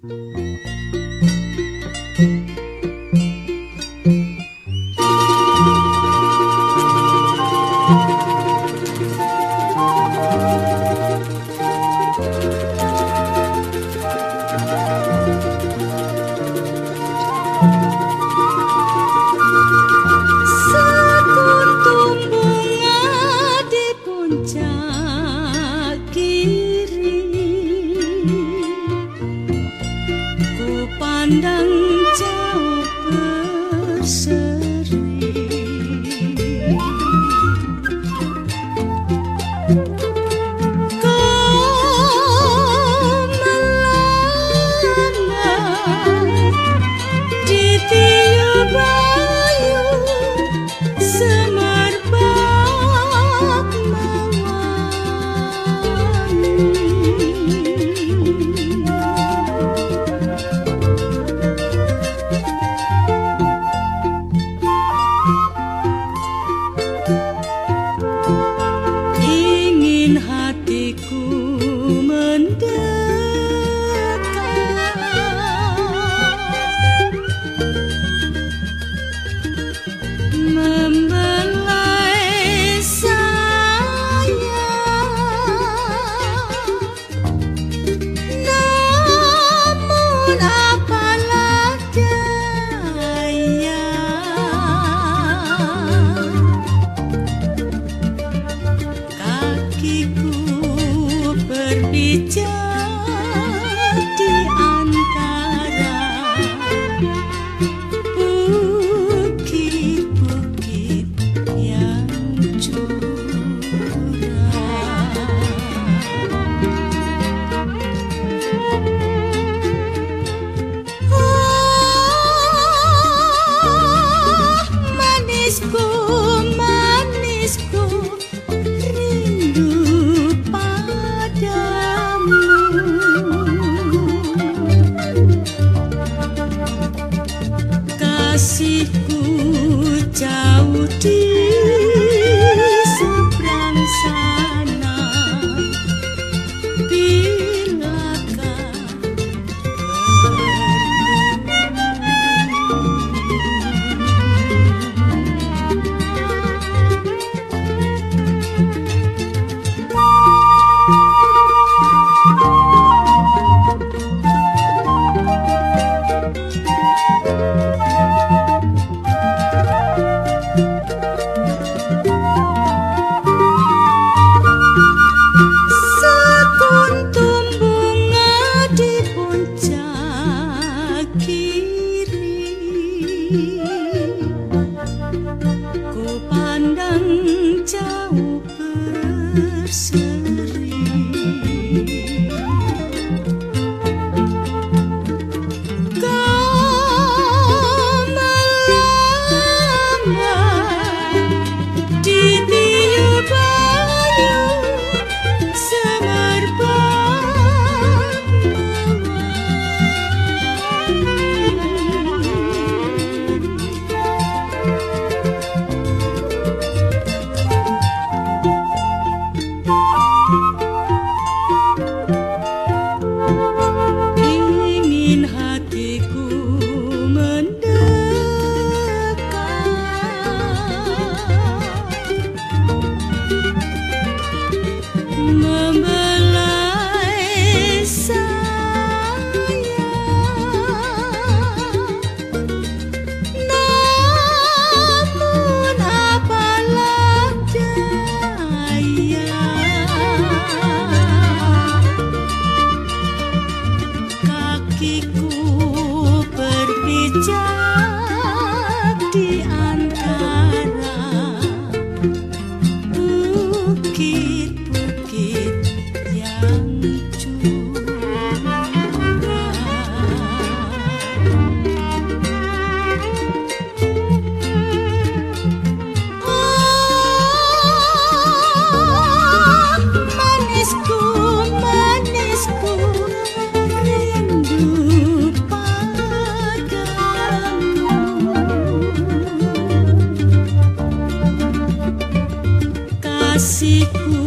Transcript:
Satu tumbuh di puncak pandang Ooh.